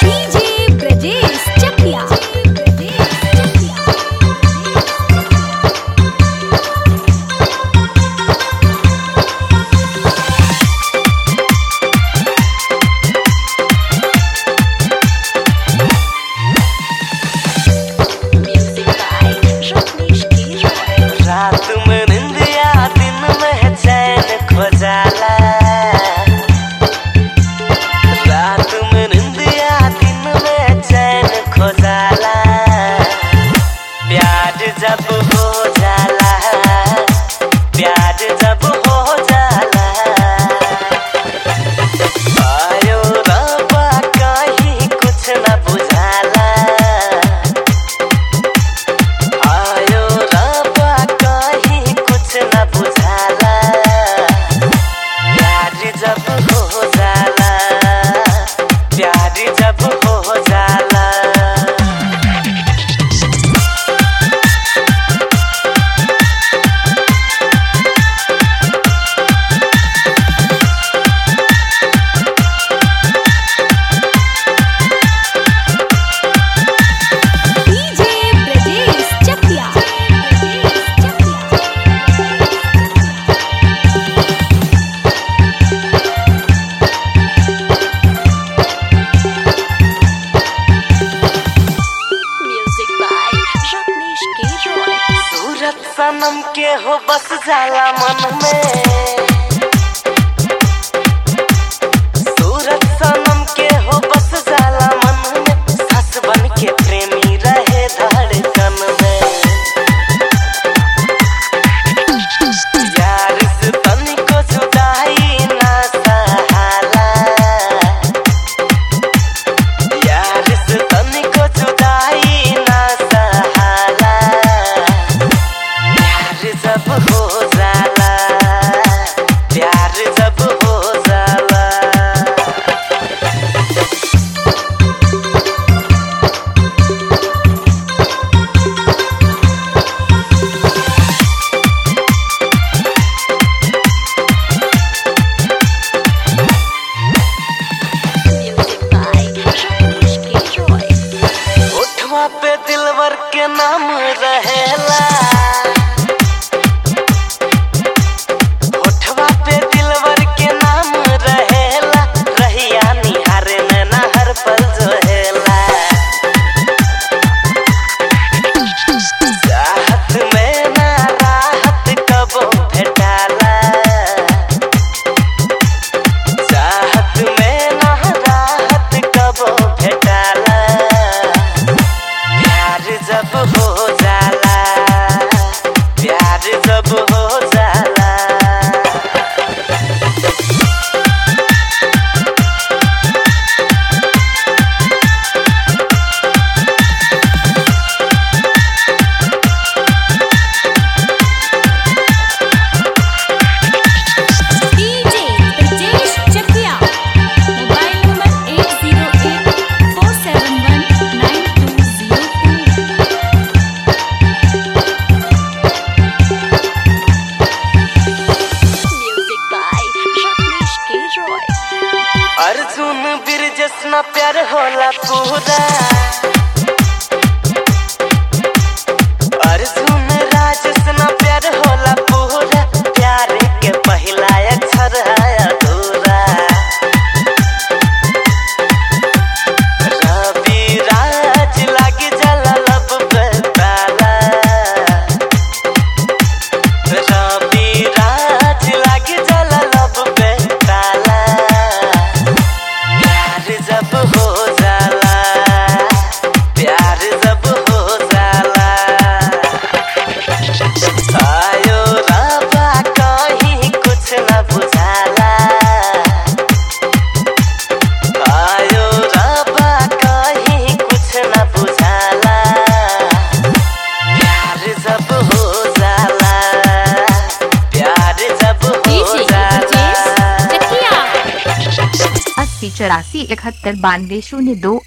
DJ Bradis. सनम के हो बस जाला मन में। पे दिलवर के नाम रहे। जिसमें प्यार होला पूरा। चौरासी इकहत्तर बानवे शून्य दो